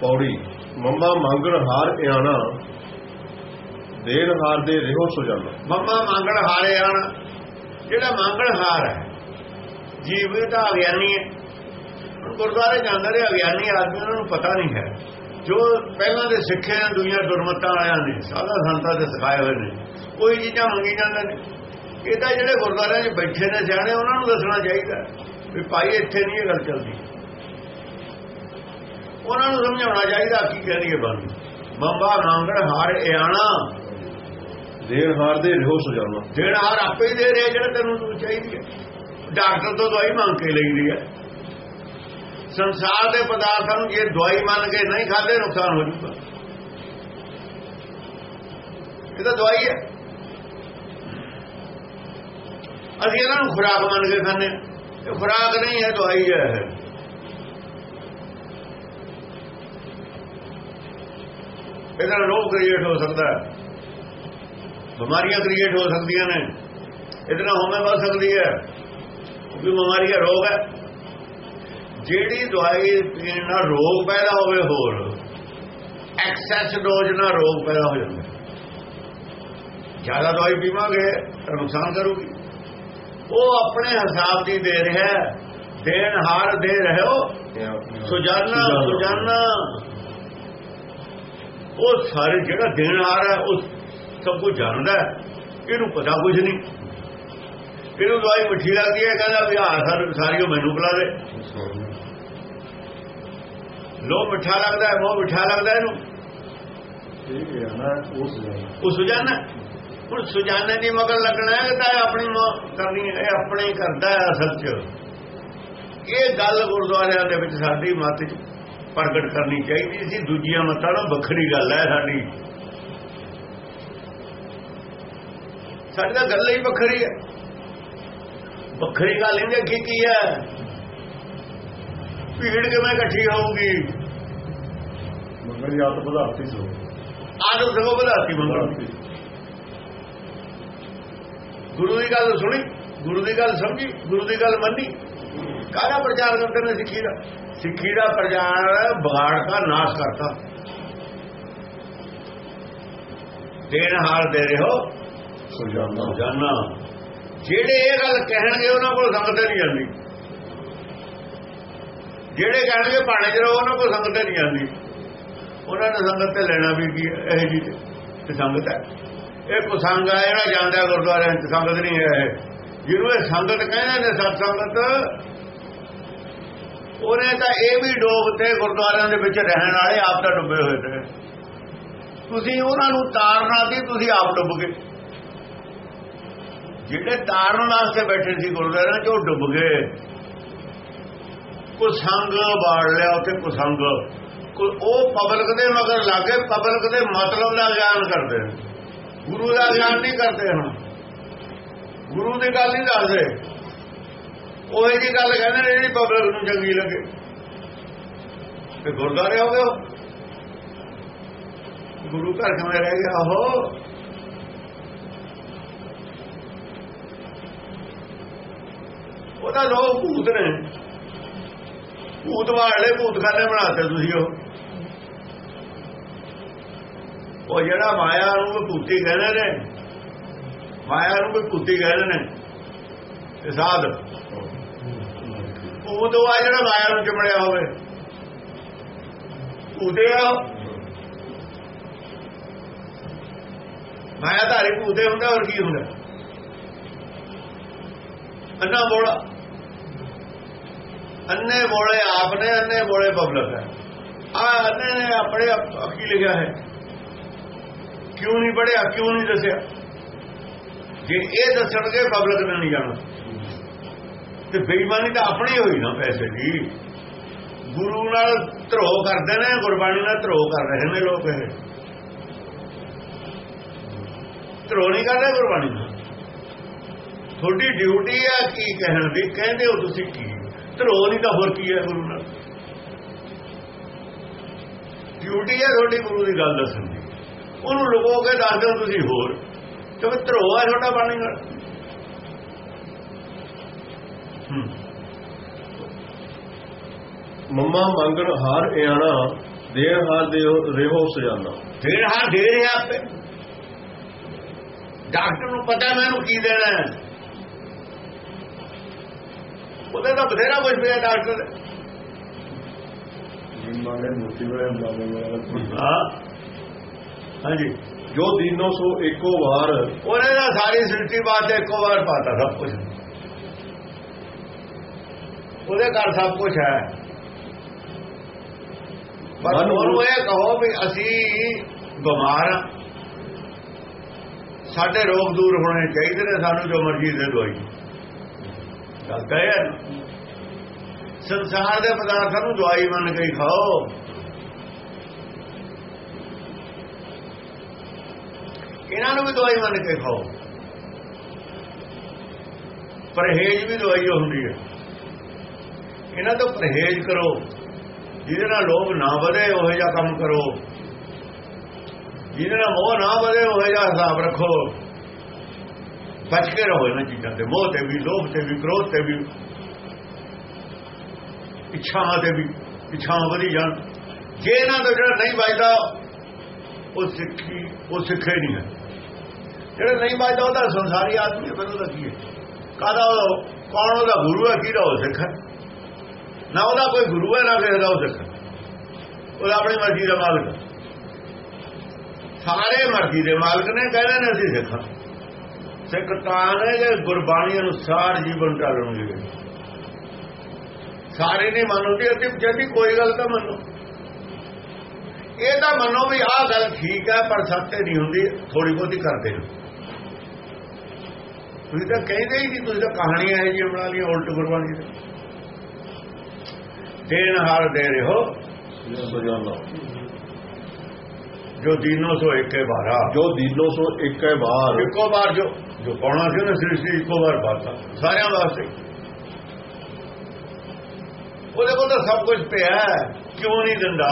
ਪੌੜੀ। ਮੰਮਾ ਮੰਗਣ ਹਾਰ ਇਆਣਾ, ਦੇਣ ਹਾਰ ਦੇ ਰਹੋ ਸੋ ਜਾਣਾ ਮੰਮਾ ਮੰਗਣ ਹਾਰੇ ਆਣ, ਜਿਹੜਾ ਮੰਗਣ ਹਾਰ ਹੈ, ਜੀਵ ਤਾਂ ਅਗਿਆਨੀ ਹੈ। ਗੁਰਦੁਆਰੇ ਜਾਂਦਾ ਰਿਹਾ ਅਗਿਆਨੀ ਆਦਮੀ ਉਹਨਾਂ ਨੂੰ ਪਤਾ ਨਹੀਂ ਹੈ। ਜੋ ਪਹਿਲਾਂ ਦੇ ਸਿੱਖੇ ਨੇ ਦੁਨੀਆ ਦੁਰਮਤਾਂ ਵਾਲਿਆਂ ਨੇ ਸਾਰਾ ਸੰਤਾਂ ਦੇ ਸਿਖਾਏ ਹੋਏ ਨੇ, ਕੋਈ ਚੀਜ਼ਾਂ ਮੰਗੀ ਜਾਂਦੇ ਨੇ ਇਹ ਤਾਂ ਜਿਹੜੇ ਗੁਰਦੁਆਰਿਆਂ 'ਚ ਬੈਠੇ ਨੇ, ਸਿਆਣੇ, ਉਹਨਾਂ ਨੂੰ ਦੱਸਣਾ ਚਾਹੀਦਾ ਵੀ ਭਾਈ, ਇੱਥੇ ਨਹੀਂ ਇਹ ਗੱਲ ਚੱਲਦੀ। ਉਹਨਾਂ ਨੂੰ ਸਮਝਾਉਣਾ ਚਾਹੀਦਾ ਕੀ ਕਹਿੰਦੀ ਹੈ ਬਾਣੀ ਮੰਮਾ ਮੰਗਣ ਹਾਰ ਇਆਣਾ ਦੇਣ ਹਾਰ ਦੇ ਰਹੋ ਸੋ ਜਾਣਾ। ਦੇਣ ਹਾਰ ਆਪੇ ਹੀ ਦੇ ਰਿਹਾ ਜਿਹੜਾ ਤੈਨੂੰ ਤੂੰ ਚਾਹੀਦੀ ਹੈ। ਡਾਕਟਰ ਤੋਂ ਦਵਾਈ ਮੰਗ ਕੇ ਲਈਦੀ ਹੈ। ਸੰਸਾਰ ਦੇ ਪਦਾਰਥਾਂ ਨੂੰ ਜੇ ਦਵਾਈ ਮੰਨ ਕੇ ਨਹੀਂ ਖਾਦੇ ਨੁਕਸਾਨ ਹੋ ਜੂਗਾ ਇਹ ਤਾਂ ਦਵਾਈ ਹੈ। ਅਸੀਂ ਇਹਨਾਂ ਨੂੰ ਖੁਰਾਕ ਮੰਨ ਕੇ ਖਾਂਦੇ ਖੁਰਾਕ ਨਹੀਂ ਹੈ ਦਵਾਈ ਹੈ। ਇਹਦਾ ਨਾਲ ਰੋਗ ਕ੍ਰੀਏਟ ਹੋ ਸਕਦਾ ਹੈ। ਬਿਮਾਰੀਆਂ ਕ੍ਰੀਏਟ ਹੋ ਸਕਦੀਆਂ ਨੇ। ਨਾਲ ਹੋਮੇ ਵੱਧ ਸਕਦੀ ਹੈ। ਕਿਉਂਕਿ ਬਿਮਾਰੀਆਂ ਰੋਗ ਹੈ। ਜਿਹੜੀ ਦਵਾਈ ਪੀਣ ਨਾਲ ਰੋਗ ਪੈਦਾ ਹੋਵੇ ਹੋਰ ਐਕਸੈਸ ਡੋਜ਼ ਨਾਲ ਰੋਗ ਪੈਦਾ ਹੋ ਜਾਂਦਾ ਜ਼ਿਆਦਾ ਦਵਾਈ ਪੀਵਾਂਗੇ ਤਾਂ ਨੁਕਸਾਨ ਕਰੂਗੀ। ਉਹ ਆਪਣੇ ਹਿਸਾਬ ਦੀ ਦੇ ਰਿਹਾ। ਦੇਣ ਹਾਰ ਦੇ ਰਹੇ ਹੋ। ਸੁਜਾਨਾ। ਸੁਜਾਨਾ। ਉਹ ਸਾਰੇ ਜਿਹੜਾ ਦੇਣ ਹਾਰ ਹੈ ਉਹ ਸਭ ਕੁਝ ਜਾਣਦਾ ਹੈ। ਇਹਨੂੰ ਪਤਾ ਕੁਝ ਨਹੀਂ। ਇਹਨੂੰ ਦਵਾਈ ਮਿੱਠੀ ਲੱਗਦੀ ਹੈ ਕਹਿੰਦਾ ਵੀ ਆਹ ਸਰ ਸਾਰੀਓ ਮੈਨੂੰ ਪਿਲਾ ਦੇ। ਲੋ ਮਿੱਠਾ ਲੱਗਦਾ ਹੈ ਉਹ ਮਿੱਠਾ ਲੱਗਦਾ ਇਹਨੂੰ। ਇਹ ਇਆਣਾ ਉਸ ਜਾਣਾ ਉਹ ਸੁਜਾਨਾ ਹੁਣ ਸੁਜਾਨੇ ਦੀ ਮਗਰ ਲੱਗਣਾ ਹੈ ਤਾਂ ਆਪਣੀ ਕਰਨੀ ਹੈ ਇਹ ਆਪਣੇ ਹੀ ਕਰਦਾ ਹੈ ਅਸਲ 'ਚ। ਇਹ ਗੱਲ ਗੁਰਦੁਆਰਿਆਂ ਦੇ ਵਿੱਚ ਸਾਡੀ ਮੱਤ 'ਚ। ਪ੍ਰਗਟ ਕਰਨੀ ਚਾਹੀਦੀ ਸੀ ਦੂਜੀਆਂ ਮੱਤਾਂ ਨਾਲ ਵੱਖਰੀ ਗੱਲ ਹੈ ਸਾਡੀ। ਸਾਡੀ ਤਾਂ ਗੱਲ ਹੀ ਵੱਖਰੀ ਹੈ। ਵੱਖਰੀ ਗੱਲ ਇਹਦੇ ਕੀ ਕੀ ਹੈ? ਭੀੜ ਕਿਵੇਂ ਇਕੱਠੀ ਹੋਊਗੀ? ਮੰਗਣ ਦੀ ਆਦਤ ਵਧਾਤੀ ਸੋ। ਆਦਮ ਸਗੋਂ ਵਧਾਤੀ ਵਧਾਤੀ। ਗੁਰੂ ਦੀ ਗੱਲ ਸੁਣੀ ਗੁਰੂ ਦੀ ਗੱਲ ਸਮਝੀ ਗੁਰੂ ਦੀ ਗੱਲ ਮੰਨੀ। ਕਾਹਦਾ ਪ੍ਰਚਾਰ ਕਰਦੇ ਨੇ ਸਿੱਖੀ ਦਾ? ਸਿੱਖੀ ਦਾ ਪ੍ਰਚਾਰ ਵਿਗਾੜ ਦਾ ਨਾਸ਼ ਕਰਤਾ। ਦੇਣ ਹਾਲ ਦੇ ਰਹੋ ਸੋ ਜਾਣਾ ਜਾਨਾ ਜਿਹੜੇ ਇਹ ਗੱਲ ਕਹਿਣਗੇ ਉਹਨਾਂ ਕੋਲ ਸੰਗਤ ਨਹੀਂ ਜਾਂਦੀ ਜਿਹੜੇ ਕਹਿਣਗੇ ਭਾਣੇ ਚ ਰਹੋ ਉਹਨਾਂ ਕੋਲ ਸੰਗਤ ਨਹੀਂ ਜਾਂਦੀ ਉਹਨਾਂ ਨੇ ਸੰਗਤ ਤੇ ਲੈਣਾ ਵੀ ਕੀ ਹੈ? ਇਹ ਜੀ ਤੇ ਸੰਗਤ ਹੈ। ਇਹ ਕੁਸੰਗ ਹੈ ਜਿਹੜਾ ਜਾਂਦਾ ਗੁਰਦੁਆਰਿਆਂ ਚ ਸੰਗਤ ਨਹੀਂ ਹੈ। ਜਿਹਨੂੰ ਇਹ ਸੰਗਤ ਕਹਿੰਦੇ ਨੇ ਸਤ ਸੰਗਤ ਉਹਨੇ ਤਾਂ ਇਹ ਵੀ ਡੋਬ ਤੇ ਗੁਰਦੁਆਰਿਆਂ ਦੇ ਵਿੱਚ ਰਹਿਣ ਵਾਲੇ ਆਪ ਤਾਂ ਡੁੱਬੇ ਹੋਏ ਤੇ ਤੁਸੀਂ ਉਹਨਾਂ ਨੂੰ ਤਾਰਨਾ ਦੀ ਤੁਸੀਂ ਆਪ ਡੁੱਬ ਗਏ। ਜਿਹੜੇ ਤਾਰਨ ਵਾਸਤੇ ਬੈਠੇ ਸੀ ਗੁਰਦੁਆਰਿਆਂ 'ਚ, ਉਹ ਡੁੱਬ ਗਏ। ਕੁਸੰਗ ਬਾੜ ਲਿਆ ਉੱਥੇ ਕੁਸੰਗ ਉਹ ਪਬਲਿਕ ਦੇ ਮਗਰ ਲੱਗੇ ਪਬਲਿਕ ਦੇ ਮਤਲਬ ਦਾ ਗਿਆਨ ਕਰਦੇ ਨੇ। ਗੁਰੂ ਦਾ ਗਿਆਨ ਨਹੀਂ ਕਰਦੇ ਹੁਣ। ਗੁਰੂ ਦੀ ਗੱਲ ਨਹੀਂ ਦੱਸਦੇ। ਉਹ ਜੀ ਗੱਲ ਕਹਿੰਦੇ ਨੇ, ਜਿਹੜੀ ਪਬਲਿਕ ਨੂੰ ਚੰਗੀ ਲੱਗੇ। ਤੇ ਗੁਰਦੁਆਰੇ ਹੋ? ਗਏ ਉਹ। ਗੁਰੂ ਘਰ ਕਿਵੇਂ ਰਹਿ ਗਿਆ? ਉਹ ਉਹਦਾ ਲੋਕ ਭੂਤ ਨੇ। ਭੂਤ ਵਾਲੇ ਭੂਤਖਾਨੇ ਬਣਾਤੇ ਤੁਸੀਂ ਉਹ। ਉਹ ਜਿਹੜਾ ਮਾਇਆ ਨੂੰ ਵੀ ਭੂਤੀ ਕਹਿੰਦੇ ਨੇ, ਮਾਇਆ ਨੂੰ ਵੀ ਭੂਤੀ ਕਹਿੰਦੇ ਨੇ ਇਹ ਸਾਧ। ਭੂਤ ਉਹ ਆ ਜਿਹੜਾ ਮਾਇਆ ਨੂੰ ਚਮੜਿਆ ਹੋਵੇ। ਭੂਤੇ ਆ ਉਹ। ਮਾਇਆ ਧਾਰੀ ਭੂਤੇ ਹੁੰਦਾ, ਹੋਰ ਕੀ ਹੁੰਦਾ? ਅੰਨਾ ਬੋਲਾ ਅੰਨੇ ਬੋਲੇ ਆਪ ਨੇ, ਅੰਨੇ ਬੋਲੇ ਬਬਲਕ ਹੈ ਆ ਅੰਨੇ ਨੇ ਆਪਣੇ ਅੱਖੀ ਲਿਖਿਆ ਹੈ? ਕਿਉਂ ਨਹੀਂ ਪੜਿਆ ਕਿਉਂ ਨਹੀਂ ਦੱਸਿਆ? ਜੇ ਇਹ ਦੱਸਣਗੇ, ਪਬਲਿਕ ਨੇ ਨਹੀਂ ਜਾਣਾ। ਤੇ ਬੇਈਮਾਨੀ ਤਾਂ ਆਪਣੀ ਹੋਈ ਨਾ ਪੈਸੇ ਦੀ। ਗੁਰੂ ਨਾਲ ਧਰੋ ਕਰਦੇ ਨੇ, ਗੁਰਬਾਣੀ ਨਾਲ ਧਰੋ ਕਰ ਰਹੇ ਨੇ ਲੋਕ ਇਹ। ਧਰੋ ਨਹੀਂ ਕਰਦੇ ਗੁਰਬਾਣੀ ਨਾਲ। ਤੁਹਾਡੀ ਡਿਊਟੀ ਹੈ ਕੀ ਕਹਿਣ ਦੀ, ਕਹਿੰਦੇ ਹੋ ਤੁਸੀਂ ਕੀ? ਧਰੋ ਨਹੀਂ ਤਾਂ ਹੋਰ ਕੀ ਹੈ ਗੁਰੂ ਨਾਲ? ਡਿਊਟੀ ਹੈ ਤੁਹਾਡੀ ਗੁਰੂ ਦੀ ਗੱਲ ਦੱਸਣ ਦੀ। ਉਹਨੂੰ ਲੁਕੋ ਕੇ ਦੱਸ ਦਿਓ ਤੁਸੀਂ ਹੋਰ। ਕਿਉਂਕਿ ਧਰੋ ਹੈ ਤੁਹਾਡਾ ਬਾਣੀ ਨਾਲ। ਮੰਮਾ ਮੰਗਣ ਹਾਰ ਇਆਣਾ ਦੇਣ ਹਾਰ ਦੇ ਰਹੋ ਸਜਾਨਾ। ਦੇਣ ਹਾਰ ਦੇ ਰਿਹਾ ਆਪੇ ਡਾਕਟਰ ਨੂੰ ਪਤਾ ਮੈਨੂੰ ਕੀ ਦੇਣਾ ਹੈ। ਉਹਦੇ ਤਾਂ ਬਥੇਰਾ ਕੁਝ ਪਿਆ ਡਾਕਟਰ। ਦੇ। ਹਾਂਜੀ। ਜੋ ਦੀਨੋ ਸੋ ਇੱਕੋ ਵਾਰ। ਉਹਨੇ ਤਾਂ ਸਾਰੀ ਸ੍ਰਿਸ਼ਟੀ ਬਾਤ ਇੱਕੋ ਵਾਰ ਪਾਤਾ ਸਭ ਕੁਝ ਉਹਦੇ ਘਰ ਸਭ ਕੁਝ ਹੈ। ਨੂੰ- ਉਹਨੂੰ ਇਹ ਕਹੋ ਵੀ ਅਸੀਂ ਬਿਮਾਰ ਹਾਂ। ਸਾਡੇ ਰੋਗ ਦੂਰ ਹੋਣੇ ਚਾਹੀਦੇ ਨੇ ਸਾਨੂੰ ਜੋ ਮਰਜ਼ੀ ਦੇ ਦਵਾਈ। ਗੱਲ ਕਹੇ ਸੰਸਾਰ ਦੇ ਪਦਾਰਥਾਂ ਨੂੰ ਦਵਾਈ ਮੰਨ ਕੇ ਖਾਓ। ਇਹਨਾਂ ਨੂੰ ਵੀ ਦਵਾਈ ਮੰਨ ਕੇ ਖਾਓ। ਪਰਹੇਜ ਵੀ ਦਵਾਈ ਹੁੰਦੀ ਹੈ। ਇਹਨਾਂ ਤੋਂ ਪਰਹੇਜ ਕਰੋ ਜਿਹਦੇ ਨਾਲ ਲੋਭ ਨਾ ਵਧੇ ਉਹ ਜਿਹਾ ਕੰਮ ਕਰੋ। ਜਿਹਦੇ ਨਾਲ ਮੋਹ ਨਾ ਵਧੇ ਉਹ ਜਿਹਾ ਹਿਸਾਬ ਰੱਖੋ। ਬਚ ਕੇ ਰਹੋ ਇਹਨਾਂ ਚੀਜ਼ਾਂ ਤੇ ਮੋਹ ਤੇ ਵੀ ਲੋਭ ਤੇ ਵੀ ਕ੍ਰੋਧ ਤੇ ਵੀ। ਇੱਛਾਵਾਂ ਤੇ ਵੀ ਇੱਛਾਵਾਂ ਵਧੀ ਜਾਣ। ਜੇ ਇਹਨਾਂ ਤੋਂ ਜਿਹੜਾ ਨਹੀਂ ਵੱਜਦਾ ਉਹ ਸਿੱਖੀ ਉਹ ਸਿੱਖੇ ਨਹੀਂ ਹੈ। ਜਿਹੜਾ ਨਹੀਂ ਵੱਜਦਾ ਉਹਦਾ ਸੰਸਾਰੀ ਆਦਮੀ ਹੈ, ਫਿਰ ਉਹਦਾ ਕੀ ਹੈ? ਕਾਹਦਾ ਉਹ ਕੌਣ ਉਹਦਾ ਗੁਰੂ ਹੈ ਕਿਹਦਾ ਉਹ ਸਿੱਖ ਹੈ? ਨਾ ਉਹਦਾ ਕੋਈ ਗੁਰੂ ਹੈ, ਨਾ ਕਿਸੇ ਦਾ ਉਹ ਸਿੱਖ। ਹੈ। ਉਹਦਾ ਆਪਣੀ ਮਰਜ਼ੀ ਦਾ ਮਾਲਕ। ਸਾਰੇ ਮਰਜ਼ੀ ਦੇ ਮਾਲਕ ਨੇ, ਕਹਿੰਦੇ ਨੇ ਅਸੀਂ ਸਿੱਖਾਂ। ਸਿੱਖ ਤਾਂ ਨੇ ਜੇ ਗੁਰਬਾਣੀ ਅਨੁਸਾਰ ਜੀਵਨ ਢਾਲਣਗੇ ਸਾਰੇ ਨਹੀਂ ਮੰਨਦੇ, ਅਸੀਂ ਜਦੀ ਕੋਈ ਗੱਲ ਤਾਂ ਮੰਨੋ। ਇਹ ਤਾਂ ਮੰਨੋ ਵੀ ਆਹ ਗੱਲ ਠੀਕ ਹੈ, ਪਰ ਸੱਤੇ ਨਹੀਂ ਹੁੰਦੀ ਥੋੜੀ ਬਹੁਤੀ ਕਰਦੇ ਨੇ ਤੁਸੀਂ ਤਾਂ ਕਹਿੰਦੇ ਹੀ ਨਹੀਂ, ਤੁਸੀਂ ਤਾਂ ਕਹਾਣੀਆਂ ਹੈ ਜੀ ਬਣਾ ਲਈਆਂ, ਉਲਟ ਗੁਰਬਾਣੀ ਦੇ ਦੇਣ ਹਾਰ ਦੇ ਰਹੇ। ਹੋ ਜੋ ਦੀਨੋ ਸੋ ਇੱਕੇ ਬਾਰਾ ਜੋ ਦੀਨੋ ਸੋ ਇੱਕੇ ਵਾਰ। ਇੱਕੋ ਵਾਰ ਜੋ ਜੋ ਪਾਉਣਾ ਸੀ ਨਾ ਸ੍ਰਿਸ਼ਟੀ ਇੱਕੋ ਵਾਰ ਪਾਤਾ। ਸਾਰਿਆਂ ਵਾਸਤੇ। ਉਹਦੇ ਕੋਲ ਤਾਂ ਸਭ ਕੁਝ ਪਿਆ ਕਿਉਂ ਨਹੀਂ ਦਿੰਦਾ?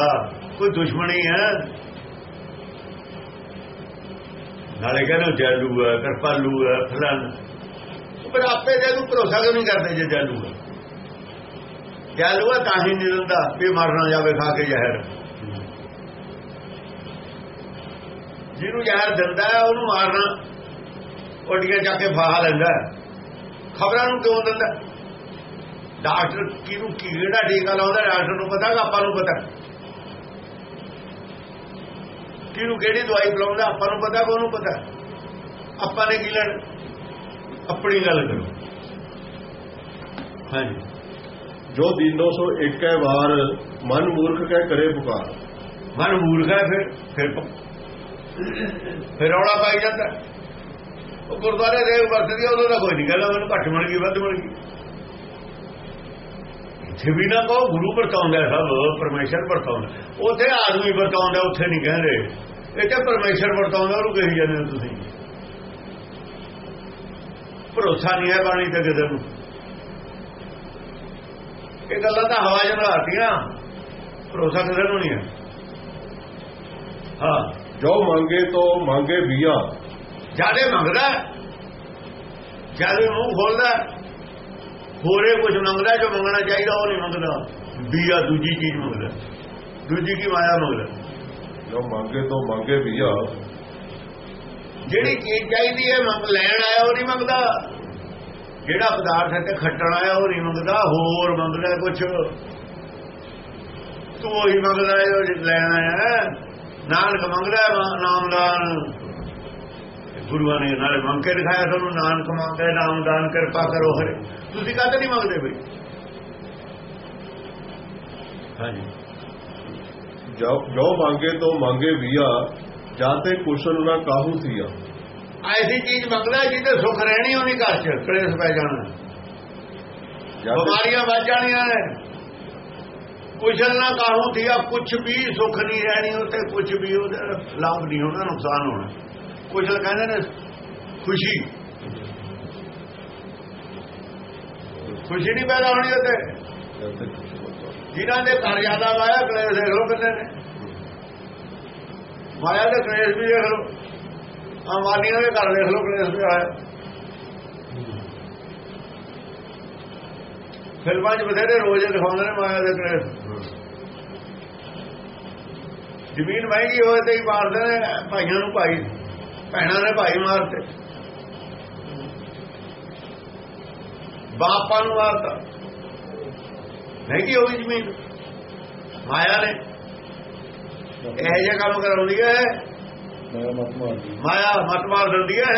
ਕੋਈ ਦੁਸ਼ਮਣੀ ਹੈ? ਨਾਲੇ ਕਹਿੰਦੇ ਜੈਲੂ ਹੈ ਕਿਰਪਾਲੂ ਹੈ ਫਲਾਨ ਪਰ ਆਪੇ ਜੇ ਨੂੰ ਭਰੋਸਾ ਕਿਉਂ ਨਹੀਂ ਕਰਦੇ ਜੇ ਜੈਲੂ ਹੈ? ਜੈਲੂ ਹੈ ਤਾਂ ਹੀ ਨਹੀਂ ਦਿੰਦਾ ਵੀ ਮਰਨਾ ਜਾਵੇ, ਖਾ ਕੇ ਜ਼ਹਿਰ। ਜਿਹਨੂੰ ਜ਼ਹਿਰ ਦਿੰਦਾ ਉਹਨੂੰ ਮਾਰਨਾ ਓਡੀਆਂ ਜਾ ਕੇ ਫਾਹਾ ਲੈਂਦਾ ਖਬਰਾਂ ਨੂੰ ਕਿਉਂ ਦਿੰਦਾ? ਡਾਕਟਰ ਕਿਹਨੂੰ ਕਿਹੜਾ ਟੀਕਾ ਲਾਉਂਦਾ, ਡਾਕਟਰ ਨੂੰ ਪਤਾ ਆਪਾਂ ਨੂੰ ਪਤਾ? ਕਿਹਨੂੰ ਕਿਹੜੀ ਦਵਾਈ ਪਿਲਾਉਂਦਾ ਆਪਾਂ ਨੂੰ ਪਤਾ ਕਿ ਉਹਨੂੰ ਪਤਾ? ਆਪਾਂ ਨੇ ਕੀ ਲੈਣ? ਆਪਣੀ ਗੱਲ ਕਰੋ। ਹਾਂਜੀ। ਜੋ ਦੀਨੋ ਸੋ ਹੈ ਵਾਰ ਮਨ ਮੂਰਖ ਕਹਿ ਕਰੇ ਪੁਕਾਰ। ਮਨ ਮੂਰਖ ਹੈ ਫਿਰ ਫਿਰ ਫਿਰ ਰੌਲਾ ਪਾਈ ਜਾਂਦਾ। ਉਹ ਗੁਰਦੁਆਰੇ ਦੇ ਵਰਤਦੀ ਆ, ਉਦੋਂ ਦਾ ਕੋਈ ਨਹੀਂ ਕਹਿੰਦਾ ਮੈਨੂੰ ਘੱਟ ਮਿਲ ਗਈ ਵੱਧ ਮਿਲ ਗਈ। ਇੱਥੇ ਵੀ ਨਾ ਕਹੋ ਗੁਰੂ ਵਰਤਾਉਂਦਾ ਸਭ ਪਰਮੇਸ਼ਰ ਵਰਤਾਉਂਦਾ ਉੱਥੇ ਆਦਮੀ ਵਰਤਾਉਂਦਾ ਉੱਥੇ ਨਹੀਂ ਕਹਿੰਦੇ। ਇੱਥੇ ਪਰਮੇਸ਼ਰ ਵਰਤਾਉਂਦਾ ਉਹਨੂੰ ਕਹੀ ਜਾਂਦੇ ਹੋ ਤੁਸੀਂ। ਭਰੋਸਾ ਨਹੀਂ ਹੈ ਬਾਣੀ ਤੇ ਕਿਸੇ ਨੂੰ। ਇਹ ਗੱਲਾਂ ਤਾਂ ਹਵਾ ਚ ਨਹਾਤੀਆਂ ਭਰੋਸਾ ਕਿਸੇ ਨੂੰ ਨਹੀਂ ਹੈ। ਹਾਂ। ਜੋ ਮੰਗੇ ਤੋ ਮੰਗੇ ਵੀਆ ਜਿਆਦੇ ਮੰਗਦਾ ਜਿਆਦੇ ਮੂੰਹ ਖੋਲਦਾ ਹੋਰੇ ਕੁਝ ਮੰਗਦਾ ਜੋ ਮੰਗਣਾ ਚਾਹੀਦਾ ਉਹ ਨਹੀਂ ਮੰਗਦਾ। ਬੀਆ ਦੂਜੀ ਚੀਜ਼ ਮੰਗਦਾ ਦੂਜੀ ਕੀ ਮਾਇਆ ਮੰਗਦਾ ਜੋ ਮੰਗੇ ਤੋ ਮੰਗੇ ਵੀਆ ਜਿਹੜੀ ਚੀਜ਼ ਚਾਹੀਦੀ ਹੈ ਮੰਗ ਲੈਣ ਆਇਆ ਉਹ ਨਹੀਂ ਮੰਗਦਾ। ਜਿਹੜਾ ਪਦਾਰਥ ਹੈ ਤੇ ਖੱਟਣ ਆਇਆ ਉਹ ਨਹੀਂ ਮੰਗਦਾ, ਹੋਰ ਮੰਗਦਾ ਕੁਝ ਤੂੰ ਉਹੀ ਮੰਗਦਾ ਹੈ ਜੋ ਲੈਣ ਹੈ। ਨਾਨਕ ਮੰਗਦਾ ਨਾਮਦਾਨ। ਗੁਰੂਆਂ ਨੇ ਨਾਲੇ ਮੰਗ ਕੇ ਦਿਖਾਇਆ ਤੁਹਾਨੂੰ, ਨਾਨਕ ਮੰਗਦਾ ਨਾਮਦਾਨ, ਕਿਰਪਾ ਕਰੋ, ਹਰੇ। ਤੁਸੀਂ ਕਦੇ ਨਹੀਂ ਮੰਗਦੇ ਬਈ? ਹਾਂਜੀ। ਜੋ ਮੰਗੇ ਤੋ ਮੰਗੇ ਵੀਆ ਜਾਤੇ ਕੁਸ਼ਲ ਨਾ ਕਾਹੂ ਥੀਆ ਐਸੀ ਚੀਜ਼ ਮੰਗਦਾ ਜਿਹਦੇ ਸੁੱਖ ਰਹਿਣੀ ਉਹ ਨਹੀਂ ਘਰ ਚ ਕਲੇਸ਼ ਪੈ ਜਾਣਾ। ਬਿਮਾਰੀਆਂ ਵੱਜ ਜਾਣੀਆਂ ਨੇ। ਕੁਸ਼ਲ ਨਾ ਕਾਹੂ ਦਿਆ ਕੁਛ ਵੀ ਸੁੱਖ ਨਹੀਂ ਰਹਿਣੀ ਉੱਤੇ ਕੁਛ ਵੀ ਉਹਦਾ ਲਾਭ ਨਹੀਂ ਹੋਣਾ ਨੁਕਸਾਨ ਹੋਣਾ। ਕੁਸ਼ਲ ਕਹਿੰਦੇ ਨੇ ਖੁਸ਼ੀ। ਖੁਸ਼ੀ ਨਹੀਂ ਪੈਦਾ ਹੋਣੀ ਉੱਤੇ ਜਾਤੇ ਕੁਸ਼ਨ ਨਾ ਕਾਹੂ। ਜਿਨ੍ਹਾਂ ਦੇ ਘਰ ਜ਼ਿਆਦਾ ਵਾਇਆ ਕਲੇਸ਼ ਦੇਖ ਲਓ ਕਿੰਨੇ ਨੇ। ਮਾਇਆ ਦੇ ਕਲੇਸ਼ ਵੀ ਦੇਖ ਲਓ। ਅੰਬਾਨੀਆਂ ਦੇ ਘਰ ਦੇਖ ਲਓ, ਕਲੇਸ਼ ਵੀ ਆਇਆ। ਫਿਲਮਾਂ 'ਚ ਬਥੇਰੇ ਰੋਜ਼ ਦਿਖਾਉਂਦੇ ਨੇ ਮਾਇਆ ਦੇ ਕਲੇਸ਼। ਜ਼ਮੀਨ ਮਹਿੰਗੀ ਹੋਏ ਤੇ ਹੀ ਮਾਰਦੇ ਨੇ ਭਾਈਆਂ ਨੂੰ ਭਾਈ, ਭੈਣਾਂ ਨੇ ਭਾਈ ਮਾਰਤੇ। ਬਾਪਾਂ ਨੂੰ ਮਾਰਤਾ। ਮਹਿੰਗੀ ਹੋ ਗਈ ਜ਼ਮੀਨ। ਮਾਇਆ ਨੇ। ਇਹ ਜਿਹਾ ਕੰਮ ਕਰਾਉਂਦੀ ਹੈ। ਮਾਇਆ ਮਤ ਮਾਰ ਦਿੰਦੀ ਹੈ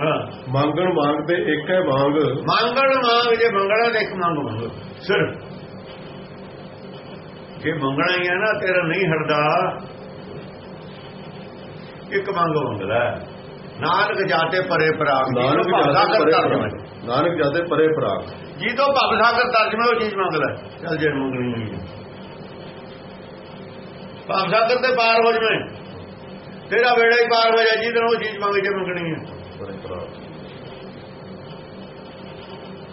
ਹਾਂ। ਮੰਗਣ ਮੰਗ ਤੇ ਇੱਕ ਹੈ ਮੰਗ ਮੰਗਣ ਮੰਗ ਜੇ ਮੰਗਣਾ ਤੇ ਇੱਕ ਮੰਗ ਮੰਗ ਸਿਰਫ ਜੇ ਮੰਗਣਾ ਹੀ ਹੈ ਨਾ ਤੇਰਾ ਨਹੀਂ ਹਟਦਾ। ਇੱਕ ਮੰਗ ਮੰਗਦਾ। ਨਾਨਕ ਜਾਤੇ ਪਰੇ ਪ੍ਰਾਗ। ਨਾਨਕ ਜਾਤੇ ਪਰੇ ਪ੍ਰਾਗ। ਨਾਨਕ ਜਾਤੇ ਪਰੇ ਪ੍ਰਾਗ। ਜੀ ਤੋਂ ਭਵ ਸਾਗਰ ਤਰਜਮਾ ਉਹ ਚੀਜ਼ ਮੰਗਦਾ। ਚੱਲ ਜੇ ਮੰਗਣੀ ਹੋਈ ਭਵ ਸਾਗਰ ਤੇ ਪਾਰ ਹੋ ਜਵੇਂ ਤੇਰਾ ਵੇੜਾ ਹੀ ਪਾਰ ਹੋ ਜਾ ਜਿਹਦੇ ਨਾਲ ਉਹ ਚੀਜ਼ ਮੰਗ ਜੇ ਮੰਗਣੀ ਹੈ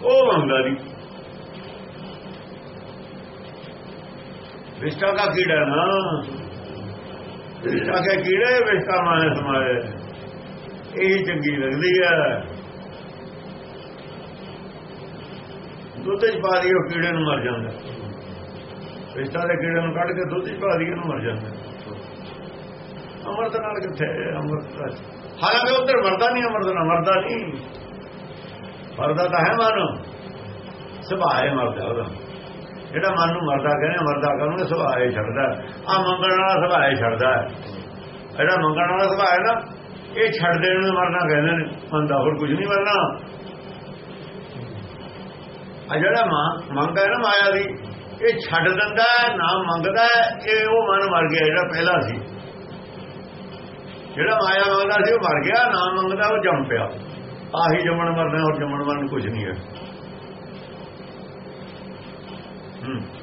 ਉਹ ਮੰਗਦਾ ਨਹੀਂ। ਵਿਸ਼ਟਾ ਦਾ ਕੀੜਾ ਨਾ। ਵਿਸ਼ਟਾ ਕੇ ਕੀੜੇ ਵਿਸ਼ਟਾ ਮਾਏ ਸਮਾਏ। ਇਹ ਚੰਗੀ ਲੱਗਦੀ ਹੈ ਦੁੱਧ ਚ ਪਾ ਦਿਓ ਕੀੜੇ ਨੂੰ ਮਰ ਜਾਂਦਾ। ਰਿਸ਼ਤਾ ਦੇ ਕੀੜੇ ਨੂੰ ਕੱਢ ਕੇ ਦੁੱਧ ਚ ਪਾ ਨੂੰ ਮਰ ਜਾਂਦਾ। ਅਮਰਤ ਨਾਲ ਕਿੱਥੇ ਅਮਰਤ? ਹਾਲਾਂਕਿ ਉਧਰ ਮਰਦਾ ਨਹੀਂ ਅਮਰਤ ਨਾਲ, ਮਰਦਾ ਨਹੀਂ। ਮਰਦਾ ਤਾਂ ਹੈ ਮਨ। ਸੁਭਾਏ ਮਰਦਾ ਉਹਦਾ। ਜਿਹੜਾ ਮਨ ਨੂੰ ਮਰਦਾ ਕਹਿੰਦੇ ਮਰਦਾ ਕਹਿੰਦੇ ਸੁਭਾਏ ਛੱਡਦਾ। ਆ ਮੰਗਣ ਵਾਲਾ ਸੁਭਾਏ ਛੱਡਦਾ। ਜਿਹੜਾ ਮੰਗਣ ਵਾਲਾ ਸੁਭਾਅ ਹੈ ਨਾ, ਇਹ ਛੱਡ ਦੇਣ ਨੂੰ ਮਰਨਾ ਕਹਿੰਦੇ ਨੇ। ਮੰਦਾ ਹੋਰ ਕੁਝ ਨਹੀਂ ਮਰਨਾ। ਆ ਜਿਹੜਾ ਮਾਂ ਮੰਗਦਾ ਹੈ ਨਾ ਮਾਇਆ ਦੀ ਇਹ ਛੱਡ ਦਿੰਦਾ ਹੈ, ਨਾ ਮੰਗਦਾ ਇਹ ਉਹ ਮਨ ਮਰ ਗਿਆ ਜਿਹੜਾ ਪਹਿਲਾ ਸੀ। ਜਿਹੜਾ ਮਾਇਆ ਮੰਗਦਾ ਸੀ ਉਹ ਮਰ ਗਿਆ ਨਾ ਮੰਗਦਾ ਉਹ ਜੰਮ ਪਿਆ। ਆਹੀ ਜੰਮਣ ਮਰਨਾ ਔਰ ਜੰਮਣ ਮਰਨ ਕੁਝ ਨਹੀਂ ਹੈ। ਹੂੰ।